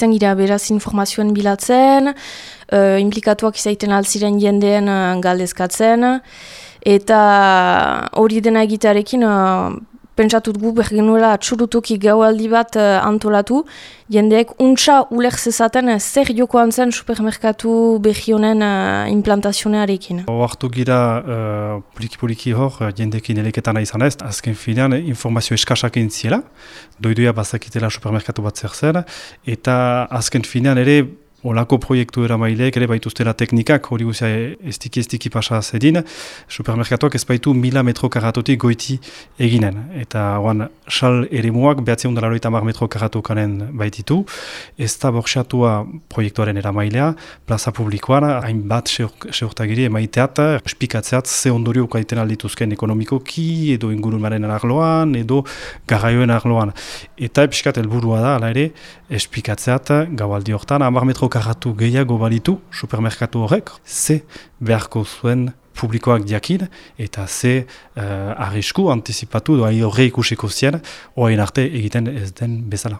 izan gira beraz informazioen bilatzen, uh, implikatuak izaiten altziren jendeen uh, galdezkatzen, eta hori dena egitearekin pentsatut gu behar genuela atxurutuki gaualdi bat uh, antolatu, jendeek untsa uler zezaten uh, zer jokoan zen supermerkatu behionen uh, implantazionearekin. Oartu gira poliki-poliki hor, jendekin eleketana izan ez, azken finean informazio eskasak entziela, doiduia bazakitela supermerkatu bat zer zer, eta azken finean ere Olako proiektu eramaileek ere baituztela teknikak, hori guzia estiki-estiki pasa zedin, supermerkatuak ez baitu mila metro karatotik goiti eginen. Eta oan, sal ere muak loita mar metro karatokanen baititu, ez da borxatua proiektuaren eramailea, plaza publikoan, hainbat seurtagiri emaiteat, espikatzeat ze ondorio kaiten aldituzken ekonomikoki, edo ingurumaren arloan, edo garraioen arloan. Eta episkat helburua da, ala ere, espikatzeat, gaualdi hortan, amar metro karatu gehiago balitu supermerkatu horrek, ze beharko zuen publikoak diakin, eta ze uh, arrisku antizipatu doa horre ikusiko zien, oain arte egiten ez den bezala.